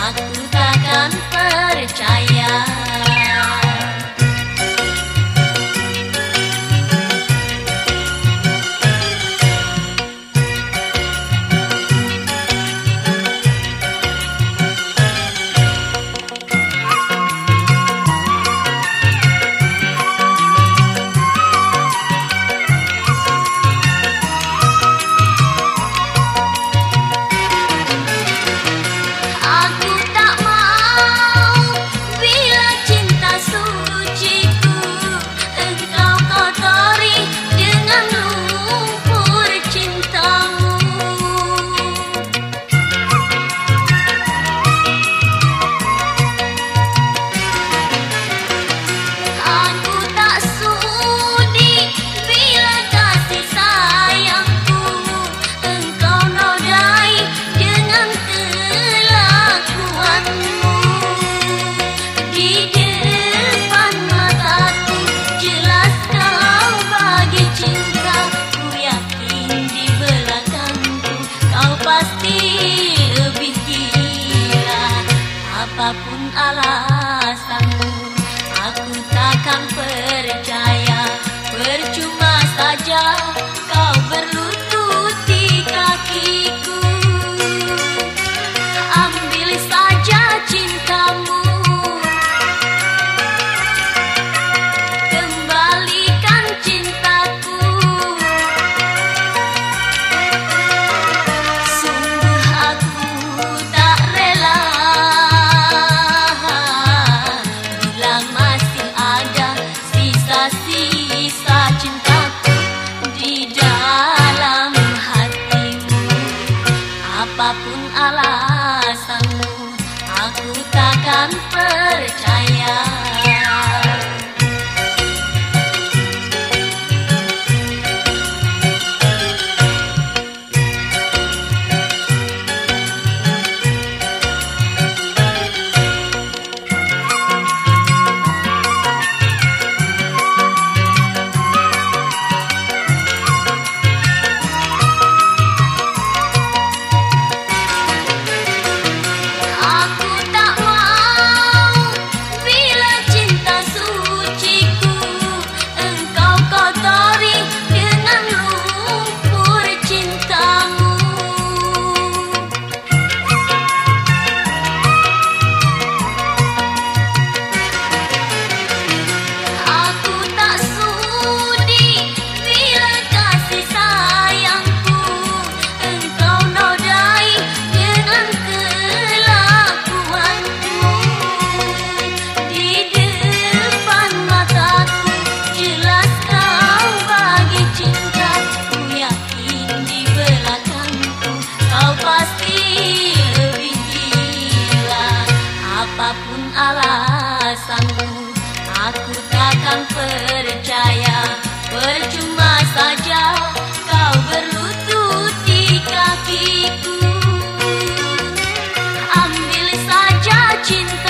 aku takkan percaya. Alasanmu Aku takkan percaya. Percuma saja alasanmu. Aku takkan percaya Percuma saja kau berlutut di kakiku. Ambil saja cinta